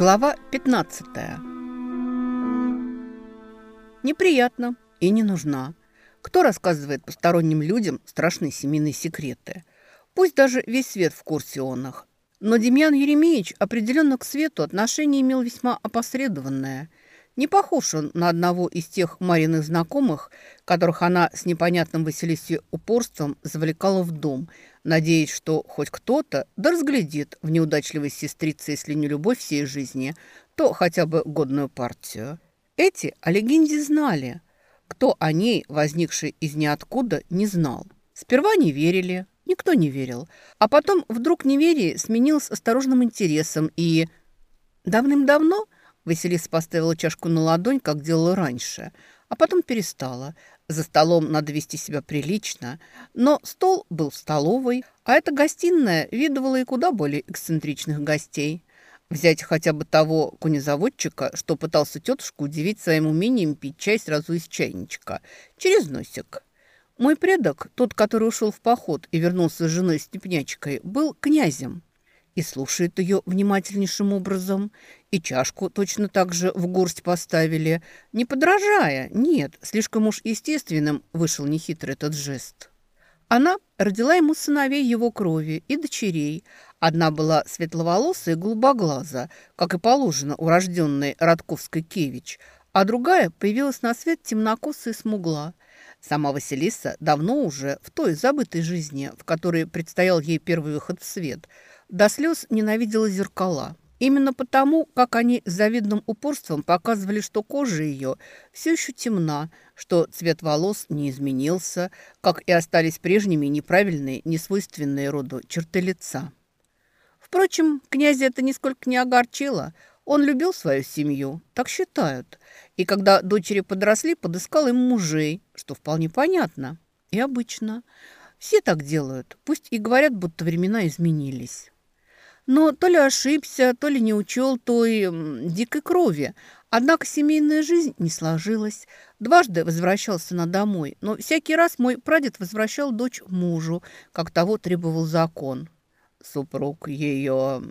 Глава 15 Неприятно и не нужна. Кто рассказывает посторонним людям страшные семейные секреты? Пусть даже весь свет в курсе он их. Но Демьян Еремеевич определенно к свету отношение имел весьма опосредованное – не похож он на одного из тех Мариных знакомых, которых она с непонятным Василисе упорством завлекала в дом, надеясь, что хоть кто-то да разглядит в неудачливой сестрице, если не любовь всей жизни, то хотя бы годную партию. Эти о легенде знали. Кто о ней, возникшей из ниоткуда, не знал. Сперва не верили, никто не верил. А потом вдруг неверие сменилось осторожным интересом и... Давным-давно Василиса поставила чашку на ладонь, как делала раньше, а потом перестала. За столом надо вести себя прилично, но стол был в столовой, а эта гостиная видывала и куда более эксцентричных гостей. Взять хотя бы того конезаводчика, что пытался тетушку удивить своим умением пить чай сразу из чайничка, через носик. Мой предок, тот, который ушел в поход и вернулся с женой Степнячкой, был князем и слушает ее внимательнейшим образом. И чашку точно так же в горсть поставили, не подражая. Нет, слишком уж естественным вышел нехитрый этот жест. Она родила ему сыновей его крови и дочерей. Одна была светловолосая и голубоглаза, как и положено урожденной Радковской Кевич, а другая появилась на свет темнокосая и смугла. Сама Василиса давно уже в той забытой жизни, в которой предстоял ей первый выход в свет – до слез ненавидела зеркала. Именно потому, как они с завидным упорством показывали, что кожа ее все еще темна, что цвет волос не изменился, как и остались прежними неправильные, несвойственные роду черты лица. Впрочем, князя это нисколько не огорчило. Он любил свою семью, так считают. И когда дочери подросли, подыскал им мужей, что вполне понятно и обычно. Все так делают, пусть и говорят, будто времена изменились но то ли ошибся, то ли не учел той дикой крови. Однако семейная жизнь не сложилась. Дважды возвращался на домой, но всякий раз мой прадед возвращал дочь мужу, как того требовал закон. Супруг ее...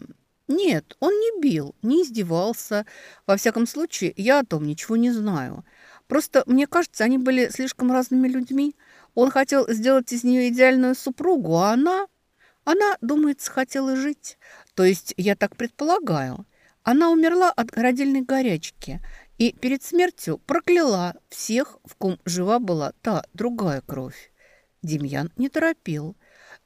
Нет, он не бил, не издевался. Во всяком случае, я о том ничего не знаю. Просто, мне кажется, они были слишком разными людьми. Он хотел сделать из нее идеальную супругу, а она... Она, думается, хотела жить. То есть, я так предполагаю, она умерла от родильной горячки и перед смертью прокляла всех, в ком жива была та другая кровь. Демьян не торопил.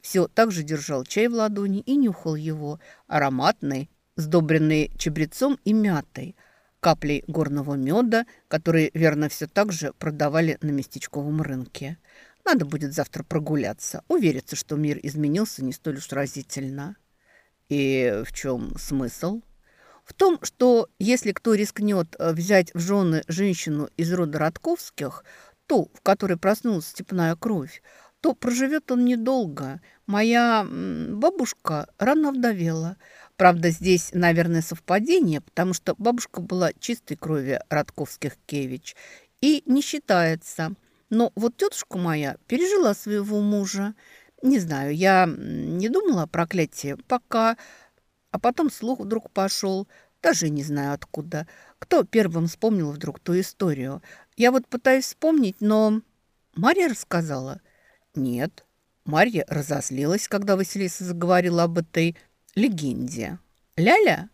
Все так же держал чай в ладони и нюхал его, ароматный, сдобренный чабрецом и мятой, каплей горного меда, которые, верно, все так же продавали на местечковом рынке. Надо будет завтра прогуляться, увериться, что мир изменился не столь уж разительно. И в чем смысл? В том, что если кто рискнет э, взять в жены женщину из рода Родковских, ту, в которой проснулась степная кровь, то проживет он недолго. Моя бабушка рано вдовела. Правда, здесь, наверное, совпадение, потому что бабушка была чистой крови Родковских Кевич и не считается. Но вот тетушка моя пережила своего мужа не знаю, я не думала о проклятии, пока... А потом слух вдруг пошел, даже не знаю откуда. Кто первым вспомнил вдруг ту историю? Я вот пытаюсь вспомнить, но... Марья рассказала? Нет. Марья разозлилась, когда Василиса заговорила об этой легенде. Ляля?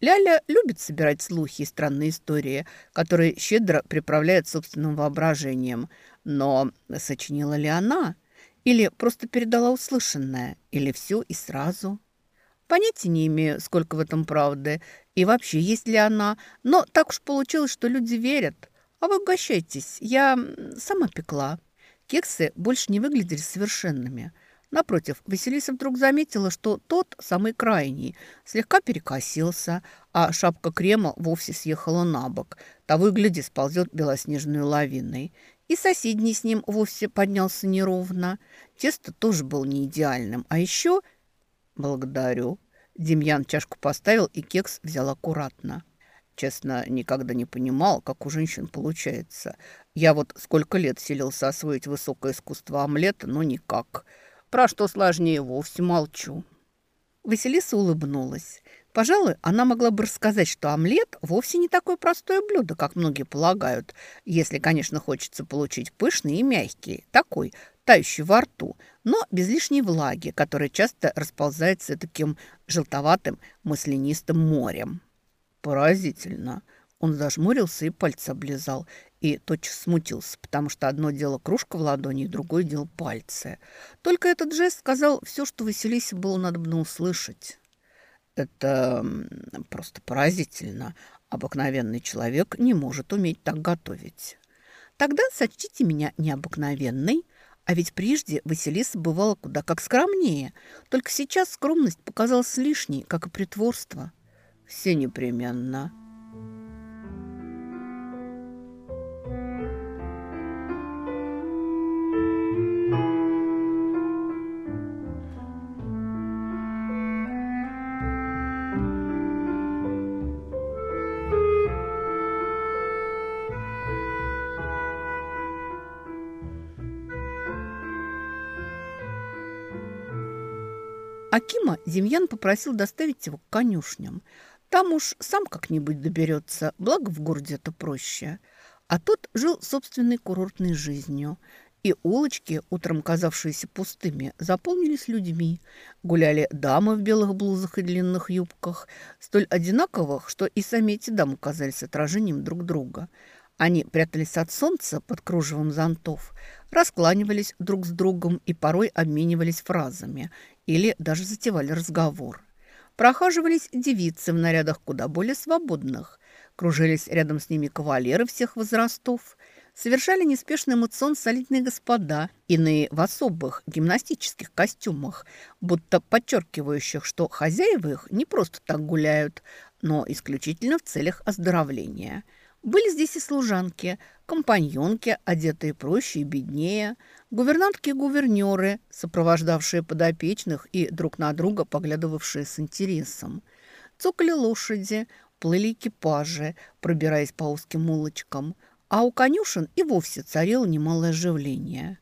Ляля любит собирать слухи и странные истории, которые щедро приправляет собственным воображением. Но сочинила ли она? Или просто передала услышанное, или все и сразу. Понятия не имею, сколько в этом правды, и вообще есть ли она, но так уж получилось, что люди верят. А вы угощайтесь, я сама пекла. Кексы больше не выглядели совершенными. Напротив, Василиса вдруг заметила, что тот, самый крайний, слегка перекосился, а шапка крема вовсе съехала на бок. Того и гляди, сползет белоснежной лавиной. И соседний с ним вовсе поднялся неровно. Тесто тоже был не идеальным. А еще... Благодарю. Демьян чашку поставил, и кекс взял аккуратно. Честно, никогда не понимал, как у женщин получается. Я вот сколько лет селился освоить высокое искусство омлета, но никак. Про что сложнее вовсе молчу. Василиса улыбнулась. Пожалуй, она могла бы рассказать, что омлет вовсе не такое простое блюдо, как многие полагают, если, конечно, хочется получить пышный и мягкий, такой, тающий во рту, но без лишней влаги, которая часто расползается таким желтоватым маслянистым морем. Поразительно. Он зажмурился и пальцы облизал, и тотчас смутился, потому что одно дело кружка в ладони, и другое дело пальцы. Только этот жест сказал все, что Василисе было надо бы услышать. Это просто поразительно. Обыкновенный человек не может уметь так готовить. Тогда сочтите меня необыкновенной, а ведь прежде Василиса бывала куда как скромнее. Только сейчас скромность показалась лишней, как и притворство. Все непременно. Акима Демьян попросил доставить его к конюшням. Там уж сам как-нибудь доберется, благо в городе это проще. А тот жил собственной курортной жизнью. И улочки, утром казавшиеся пустыми, заполнились людьми. Гуляли дамы в белых блузах и длинных юбках, столь одинаковых, что и сами эти дамы казались отражением друг друга – они прятались от солнца под кружевом зонтов, раскланивались друг с другом и порой обменивались фразами или даже затевали разговор. Прохаживались девицы в нарядах куда более свободных, кружились рядом с ними кавалеры всех возрастов, совершали неспешный мацион солидные господа, иные в особых гимнастических костюмах, будто подчеркивающих, что хозяева их не просто так гуляют, но исключительно в целях оздоровления – были здесь и служанки, компаньонки, одетые проще и беднее, гувернантки и гувернеры, сопровождавшие подопечных и друг на друга поглядывавшие с интересом. Цокали лошади, плыли экипажи, пробираясь по узким улочкам, а у конюшен и вовсе царило немалое оживление.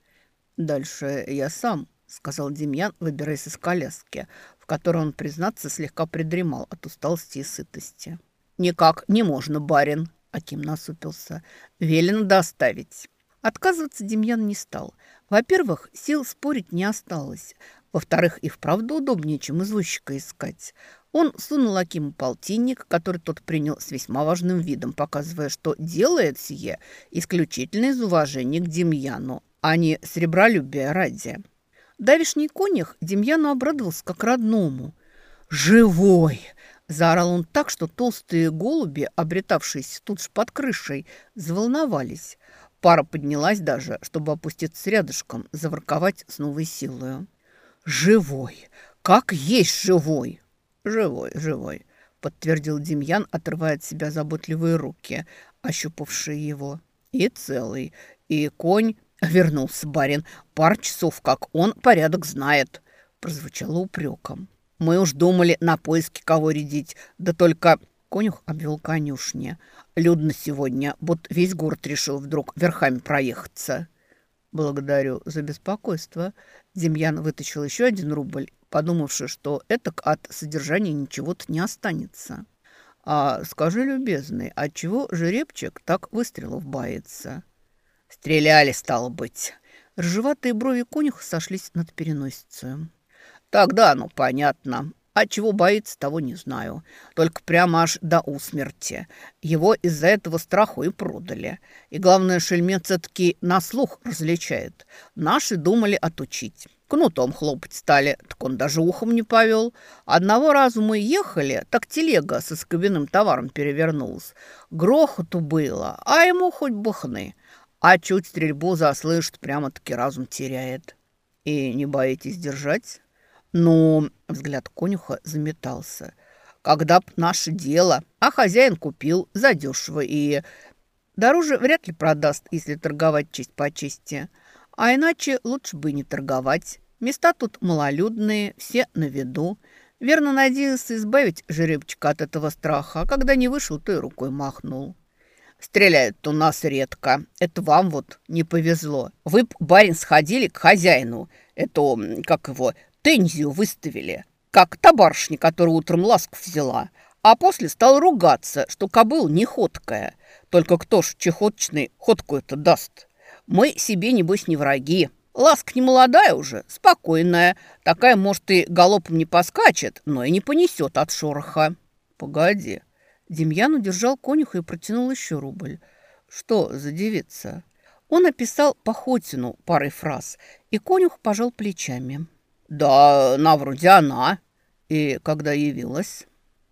«Дальше я сам», — сказал Демьян, выбираясь из коляски, в которой он, признаться, слегка придремал от усталости и сытости. «Никак не можно, барин», Аким насупился. «Велено доставить». Отказываться Демьян не стал. Во-первых, сил спорить не осталось. Во-вторых, и вправду удобнее, чем извозчика искать. Он сунул Акиму полтинник, который тот принял с весьма важным видом, показывая, что делает сие исключительно из уважения к Демьяну, а не сребролюбия ради. Давишний конях Демьяну обрадовался как родному. «Живой!» Заорал он так, что толстые голуби, обретавшиеся тут ж под крышей, заволновались. Пара поднялась даже, чтобы опуститься рядышком, заворковать с новой силой. «Живой! Как есть живой!» «Живой, живой!» — подтвердил Демьян, отрывая от себя заботливые руки, ощупавшие его. «И целый, и конь...» — вернулся барин. «Пар часов, как он, порядок знает!» — прозвучало упреком. Мы уж думали на поиски кого рядить, да только конюх обвел конюшни. Людно сегодня, будто весь город решил вдруг верхами проехаться. Благодарю за беспокойство. Демьян вытащил еще один рубль, подумавши, что это от содержания ничего-то не останется. А скажи, любезный, отчего жеребчик так выстрелов боится? Стреляли, стало быть. Ржеватые брови конюха сошлись над переносицей. Тогда, ну, понятно. А чего боится, того не знаю. Только прямо аж до усмерти. Его из-за этого страху и продали. И главное, шельмец таки на слух различает. Наши думали отучить. Кнутом хлопать стали, так он даже ухом не повел. Одного разу мы ехали, так телега со скобяным товаром перевернулась. Грохоту было, а ему хоть бы хны. А чуть стрельбу заслышит, прямо-таки разум теряет. И не боитесь держать? Но взгляд конюха заметался. Когда б наше дело, а хозяин купил задешево и дороже вряд ли продаст, если торговать честь по чести. А иначе лучше бы не торговать. Места тут малолюдные, все на виду. Верно надеялся избавить жеребчика от этого страха, а когда не вышел, то и рукой махнул. Стреляют у нас редко. Это вам вот не повезло. Вы, барин, сходили к хозяину. Это, как его, Тензию выставили. как та барышня, которая утром ласку взяла, а после стал ругаться, что кобыл не ходкая. Только кто ж чехоточный ходку это даст? Мы себе, небось, не враги. Ласка не молодая уже, спокойная. Такая, может, и галопом не поскачет, но и не понесет от шороха. Погоди. Демьян удержал конюха и протянул еще рубль. Что за девица? Он описал Похотину парой фраз, и конюх пожал плечами. «Да, на вроде она. И когда явилась?»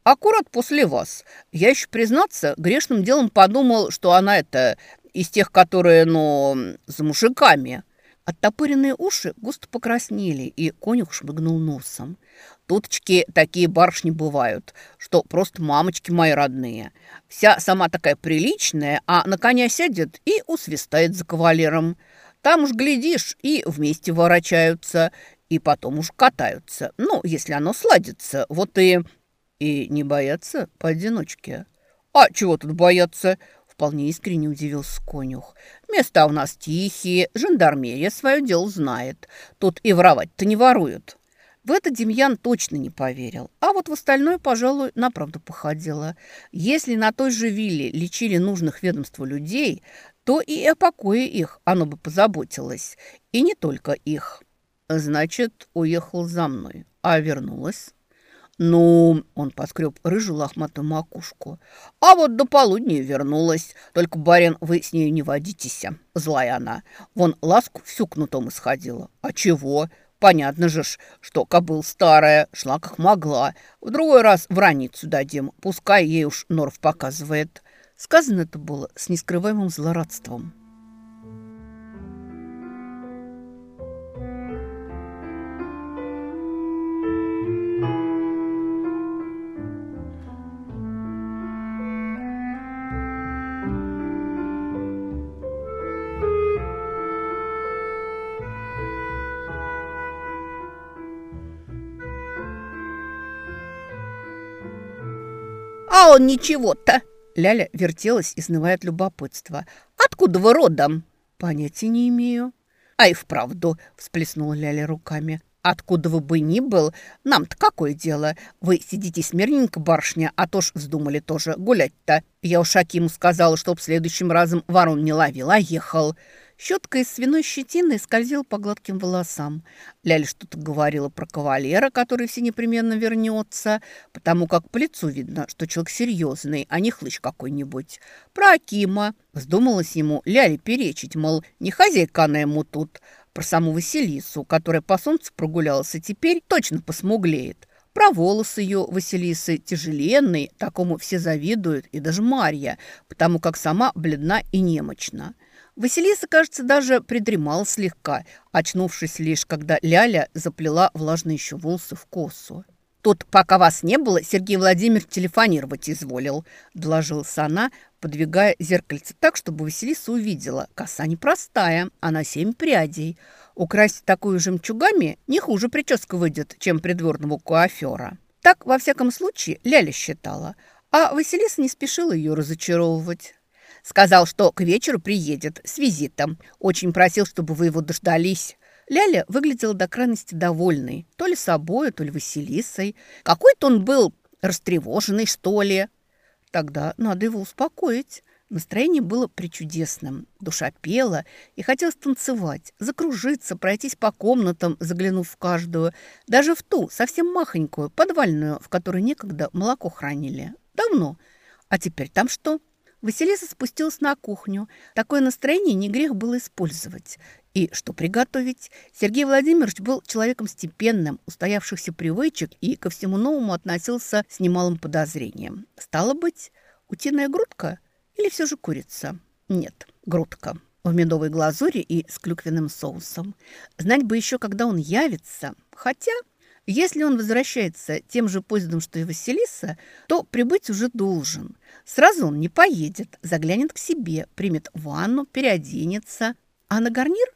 «Аккурат после вас. Я еще, признаться, грешным делом подумал, что она это из тех, которые, ну, за мужиками». Оттопыренные уши густо покраснели, и конюх шмыгнул носом. Туточки такие барышни бывают, что просто мамочки мои родные. Вся сама такая приличная, а на коня сядет и усвистает за кавалером. Там уж глядишь, и вместе ворочаются, и потом уж катаются. Ну, если оно сладится, вот и... И не боятся поодиночке. А чего тут бояться? Вполне искренне удивился конюх. Места у нас тихие, жандармерия свое дело знает. Тут и воровать-то не воруют. В это Демьян точно не поверил. А вот в остальное, пожалуй, на правду походило. Если на той же вилле лечили нужных ведомству людей, то и о покое их оно бы позаботилось. И не только их. Значит, уехал за мной, а вернулась. «Ну...» — он поскреб рыжую лохматую макушку. «А вот до полудня вернулась. Только, барин, вы с нею не водитесь. Злая она. Вон ласку всю кнутом исходила. А чего? Понятно же ж, что кобыл старая, шла как могла. В другой раз в раницу дадим. Пускай ей уж Норов показывает». Сказано это было с нескрываемым злорадством. «А он ничего-то!» Ляля вертелась, изнывая от любопытства. «Откуда вы родом?» «Понятия не имею». «А и вправду!» – всплеснула Ляля руками. «Откуда вы бы ни был, нам-то какое дело? Вы сидите смирненько, барышня, а то ж вздумали тоже гулять-то. Я уж Акиму сказала, чтоб следующим разом ворон не ловил, а ехал. Щетка из свиной щетины скользила по гладким волосам. Ляля что-то говорила про кавалера, который все непременно вернется, потому как по лицу видно, что человек серьезный, а не хлыщ какой-нибудь. Про Акима. Вздумалось ему Ляле перечить, мол, не хозяйка она ему тут. Про саму Василису, которая по солнцу прогулялась и теперь точно посмуглеет. Про волосы ее Василисы тяжеленные, такому все завидуют, и даже Марья, потому как сама бледна и немощна. Василиса, кажется, даже придремала слегка, очнувшись лишь, когда Ляля заплела влажные еще волосы в косу. «Тут, пока вас не было, Сергей Владимирович телефонировать изволил», – доложилась она, подвигая зеркальце так, чтобы Василиса увидела. Коса непростая, она семь прядей. Украсть такую жемчугами не хуже прическа выйдет, чем придворного куафера. Так, во всяком случае, Ляля считала. А Василиса не спешила ее разочаровывать. Сказал, что к вечеру приедет с визитом. Очень просил, чтобы вы его дождались. Ляля выглядела до крайности довольной. То ли собой, то ли Василисой. Какой-то он был растревоженный, что ли. Тогда надо его успокоить. Настроение было причудесным. Душа пела и хотелось танцевать, закружиться, пройтись по комнатам, заглянув в каждую, даже в ту, совсем махонькую, подвальную, в которой некогда молоко хранили. Давно. А теперь там что? Василиса спустилась на кухню. Такое настроение не грех было использовать. И что приготовить? Сергей Владимирович был человеком степенным, устоявшихся привычек и ко всему новому относился с немалым подозрением. Стало быть, утиная грудка или все же курица? Нет, грудка в медовой глазури и с клюквенным соусом. Знать бы еще, когда он явится. Хотя если он возвращается тем же поездом, что и Василиса, то прибыть уже должен. Сразу он не поедет, заглянет к себе, примет ванну, переоденется. А на гарнир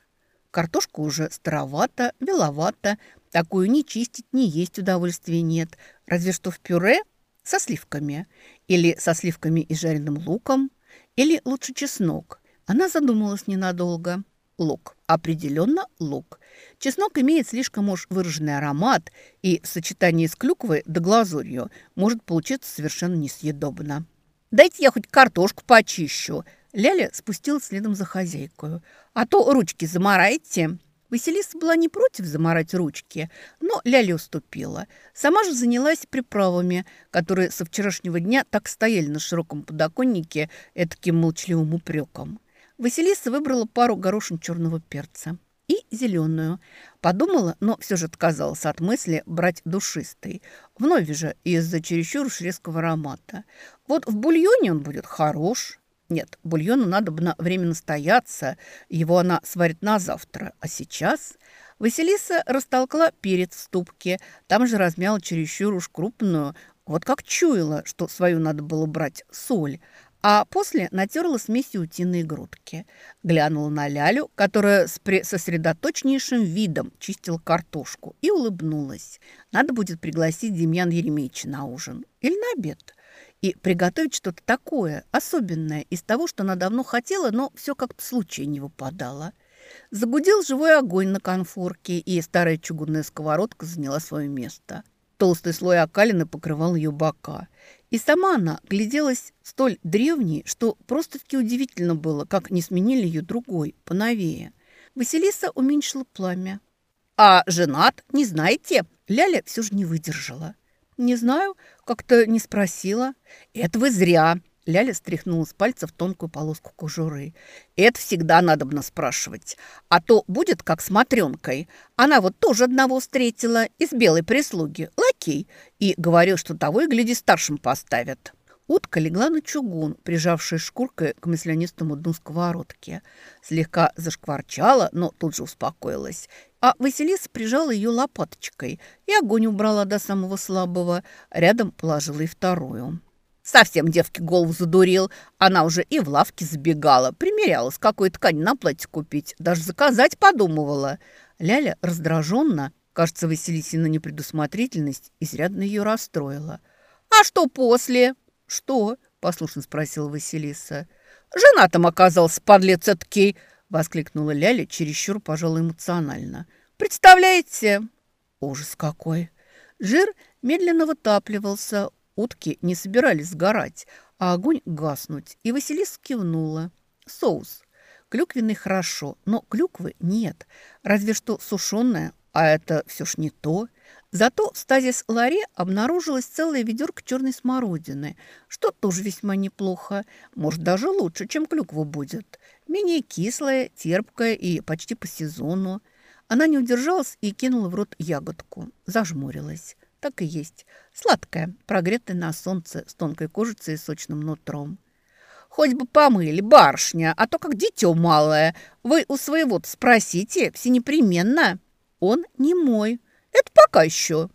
картошка уже старовата, беловата. Такую ни чистить, ни есть удовольствия нет. Разве что в пюре со сливками. Или со сливками и жареным луком. Или лучше чеснок. Она задумалась ненадолго. Лук. Определенно лук. Чеснок имеет слишком уж выраженный аромат, и в сочетании с клюквой да глазурью может получиться совершенно несъедобно. «Дайте я хоть картошку почищу!» Ляля спустилась следом за хозяйкой. «А то ручки замарайте!» Василиса была не против заморать ручки, но Ляля уступила. Сама же занялась приправами, которые со вчерашнего дня так стояли на широком подоконнике этаким молчаливым упреком. Василиса выбрала пару горошин черного перца и зеленую. Подумала, но все же отказалась от мысли брать душистый. Вновь же из-за чересчур резкого аромата. Вот в бульоне он будет хорош, нет, бульону надо бы на время настояться, его она сварит на завтра. А сейчас Василиса растолкла перец в ступке, там же размяла чересчур уж крупную, вот как чуяла, что свою надо было брать соль, а после натерла смесью утиные грудки. Глянула на Лялю, которая с сосредоточнейшим видом чистила картошку, и улыбнулась. Надо будет пригласить Демьян Еремеевича на ужин или на обед и приготовить что-то такое, особенное, из того, что она давно хотела, но все как-то случай не выпадало. Загудел живой огонь на конфорке, и старая чугунная сковородка заняла свое место. Толстый слой окалины покрывал ее бока. И сама она гляделась столь древней, что просто-таки удивительно было, как не сменили ее другой, поновее. Василиса уменьшила пламя. «А женат, не знаете?» Ляля все же не выдержала. «Не знаю, как-то не спросила». «Это вы зря». Ляля стряхнула с пальцев тонкую полоску кожуры. «Это всегда надобно спрашивать. А то будет как с Матренкой. Она вот тоже одного встретила из белой прислуги, лакей, и говорил, что того и гляди старшим поставят». Утка легла на чугун, прижавшись шкуркой к маслянистому дну сковородки. Слегка зашкварчала, но тут же успокоилась. А Василиса прижала ее лопаточкой и огонь убрала до самого слабого. Рядом положила и вторую. Совсем девке голову задурил. Она уже и в лавке забегала, примерялась, какой ткань на платье купить. Даже заказать подумывала. Ляля раздраженно, кажется, Василисина непредусмотрительность изрядно ее расстроила. «А что после?» «Что?» – послушно спросила Василиса. «Женатым оказался подлец эткий!» – воскликнула Ляля чересчур, пожалуй, эмоционально. «Представляете?» Ужас какой! Жир медленно вытапливался, утки не собирались сгорать, а огонь гаснуть, и Василиса кивнула. «Соус. Клюквенный хорошо, но клюквы нет, разве что сушеная, а это все ж не то. Зато в стазис ларе обнаружилась целая ведерко черной смородины, что тоже весьма неплохо, может, даже лучше, чем клюква будет. Менее кислая, терпкая и почти по сезону. Она не удержалась и кинула в рот ягодку, зажмурилась. Так и есть. Сладкая, прогретая на солнце, с тонкой кожицей и сочным нутром. «Хоть бы помыли, барышня, а то как дитё малое. Вы у своего спросите, все непременно». «Он не мой», это пока еще».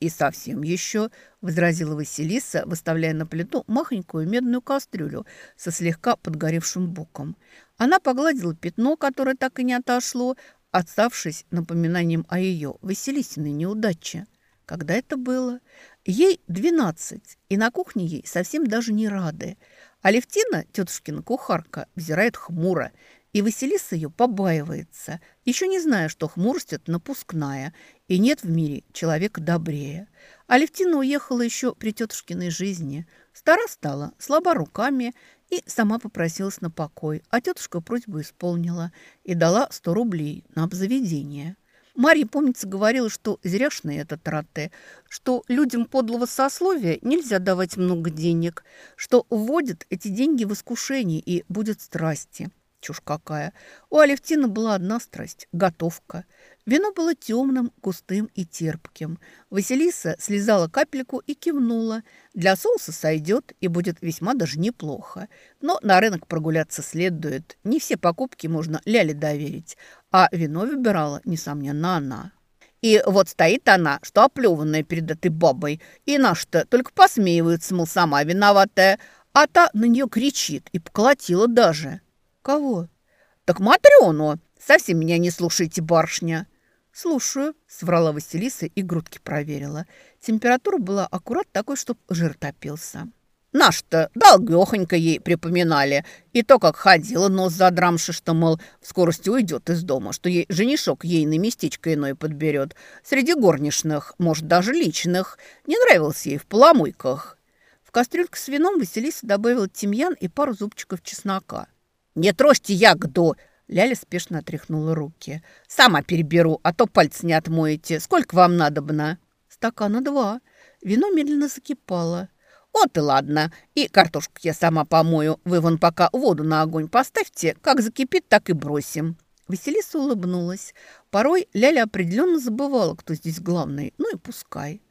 «И совсем еще», — возразила Василиса, выставляя на плиту махонькую медную кастрюлю со слегка подгоревшим боком. Она погладила пятно, которое так и не отошло, отставшись напоминанием о ее Василисиной неудаче. Когда это было? Ей двенадцать, и на кухне ей совсем даже не рады. А Левтина, тетушкина кухарка, взирает хмуро и Василиса ее побаивается, еще не зная, что это напускная, и нет в мире человека добрее. Алевтина уехала еще при тетушкиной жизни. Стара стала, слаба руками и сама попросилась на покой, а тетушка просьбу исполнила и дала сто рублей на обзаведение. Марья, помнится, говорила, что зряшные это траты, что людям подлого сословия нельзя давать много денег, что вводят эти деньги в искушение и будет страсти. Чушь какая. У Алевтины была одна страсть – готовка. Вино было темным, густым и терпким. Василиса слезала капельку и кивнула. Для соуса сойдет и будет весьма даже неплохо. Но на рынок прогуляться следует. Не все покупки можно Ляле доверить. А вино выбирала, несомненно, она. И вот стоит она, что оплеванная перед этой бабой. И наш-то только посмеивается, мол, сама виноватая. А та на нее кричит и поколотила даже. «Кого?» «Так Матрёну! Совсем меня не слушайте, барышня!» «Слушаю», — сврала Василиса и грудки проверила. Температура была аккурат такой, чтоб жир топился. Наш-то долгехонько ей припоминали. И то, как ходила нос задрамши, что, мол, в скорости уйдет из дома, что ей женишок ейное местечко иное подберет. Среди горничных, может, даже личных. Не нравился ей в поломойках. В кастрюльку с вином Василиса добавила тимьян и пару зубчиков чеснока. «Не трожьте ягоду!» Ляля спешно отряхнула руки. «Сама переберу, а то пальцы не отмоете. Сколько вам надобно?» «Стакана два». Вино медленно закипало. «Вот и ладно. И картошку я сама помою. Вы вон пока воду на огонь поставьте. Как закипит, так и бросим». Василиса улыбнулась. Порой Ляля определенно забывала, кто здесь главный. Ну и пускай.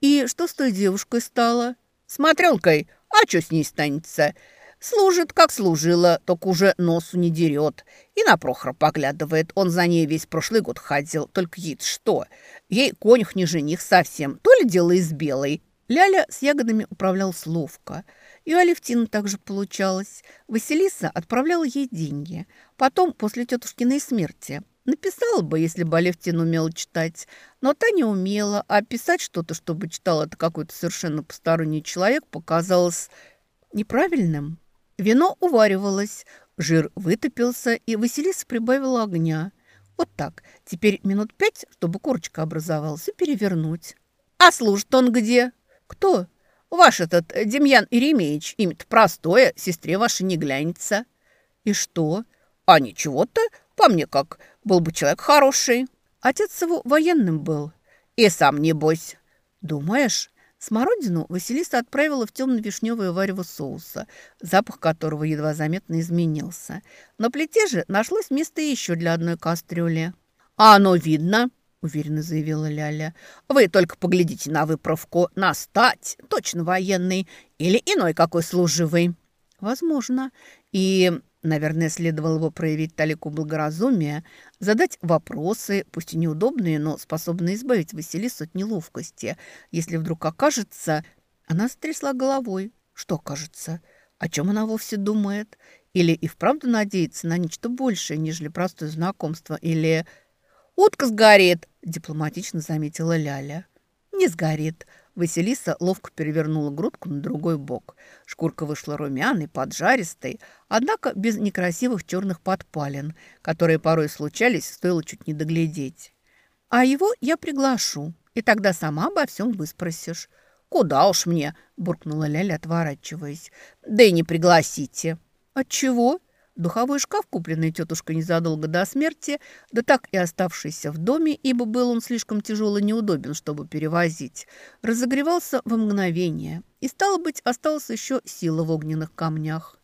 «И что с той девушкой стало?» «Смотрелкой. А что с ней станется?» Служит, как служила, только уже носу не дерет. И на Прохора поглядывает. Он за ней весь прошлый год ходил. Только ей что? Ей конюх не жених совсем. То ли дело из белой. Ляля с ягодами управлялась ловко. И у Алевтины также получалось. Василиса отправляла ей деньги. Потом, после тетушкиной смерти, написала бы, если бы Алевтина умела читать. Но та не умела, а писать что-то, чтобы читал это какой-то совершенно посторонний человек, показалось неправильным. Вино уваривалось, жир вытопился, и Василиса прибавила огня. Вот так. Теперь минут пять, чтобы корочка образовалась, и перевернуть. «А служит он где?» «Кто?» «Ваш этот э, Демьян Иеремеевич. Имя-то простое, сестре вашей не глянется». «И что?» «А ничего-то, по мне как, был бы человек хороший». Отец его военным был. «И сам небось». «Думаешь?» Смородину Василиса отправила в темно-вишневое варево соуса, запах которого едва заметно изменился. На плите же нашлось место еще для одной кастрюли. «А оно видно!» уверенно заявила Ляля. «Вы только поглядите на выправку. На стать, точно военный или иной какой служивый». «Возможно. И, наверное, следовало бы проявить талику благоразумия, задать вопросы, пусть и неудобные, но способные избавить Василису от неловкости, если вдруг окажется...» Она стрясла головой. «Что окажется?» О чем она вовсе думает? Или и вправду надеется на нечто большее, нежели простое знакомство? Или «Утка сгорит», – дипломатично заметила Ляля. «Не сгорит». Василиса ловко перевернула грудку на другой бок. Шкурка вышла румяной, поджаристой, однако без некрасивых черных подпалин, которые порой случались, стоило чуть не доглядеть. «А его я приглашу, и тогда сама обо всем выспросишь». «Куда уж мне?» – буркнула Ляля, отворачиваясь. «Да и не пригласите». «Отчего?» Духовой шкаф, купленный тетушкой незадолго до смерти, да так и оставшийся в доме, ибо был он слишком тяжел и неудобен, чтобы перевозить, разогревался во мгновение. И, стало быть, осталась еще сила в огненных камнях.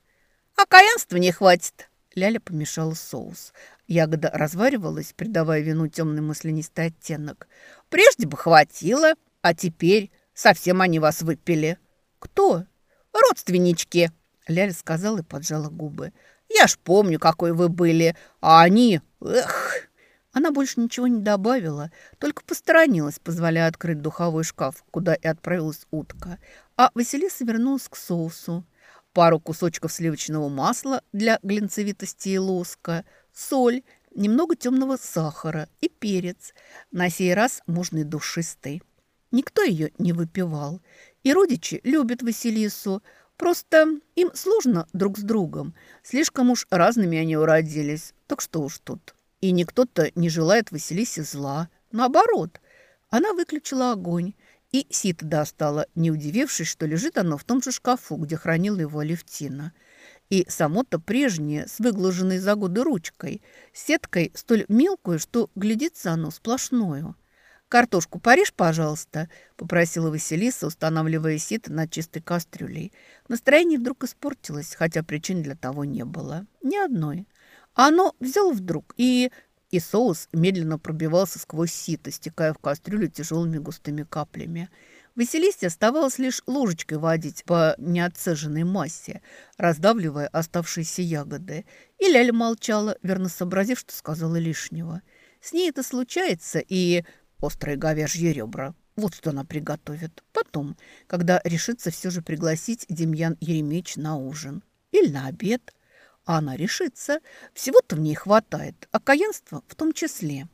«А каянства не хватит!» Ляля помешала соус. Ягода разваривалась, придавая вину темный маслянистый оттенок. «Прежде бы хватило, а теперь совсем они вас выпили». «Кто?» «Родственнички!» Ляля сказала и поджала губы. Я ж помню, какой вы были, а они... Эх!» Она больше ничего не добавила, только посторонилась, позволяя открыть духовой шкаф, куда и отправилась утка. А Василиса вернулась к соусу. Пару кусочков сливочного масла для глинцевитости и лоска, соль, немного темного сахара и перец. На сей раз можно и душистый. Никто ее не выпивал. И родичи любят Василису, Просто им сложно друг с другом. Слишком уж разными они уродились. Так что уж тут. И никто-то не желает Василисе зла. Наоборот. Она выключила огонь. И сито достала, не удивившись, что лежит оно в том же шкафу, где хранила его Алевтина. И само-то прежнее, с выглаженной за годы ручкой, сеткой столь мелкую, что глядится оно сплошною. «Картошку паришь, пожалуйста?» – попросила Василиса, устанавливая сито над чистой кастрюлей. Настроение вдруг испортилось, хотя причин для того не было. Ни одной. Оно взял вдруг, и... И соус медленно пробивался сквозь сито, стекая в кастрюлю тяжелыми густыми каплями. Василисе оставалось лишь ложечкой водить по неотцеженной массе, раздавливая оставшиеся ягоды. И Ляля молчала, верно сообразив, что сказала лишнего. С ней это случается, и острые говяжьи ребра. Вот что она приготовит. Потом, когда решится все же пригласить Демьян Еремеевич на ужин. Или на обед. А она решится. Всего-то в ней хватает. Каянства в том числе.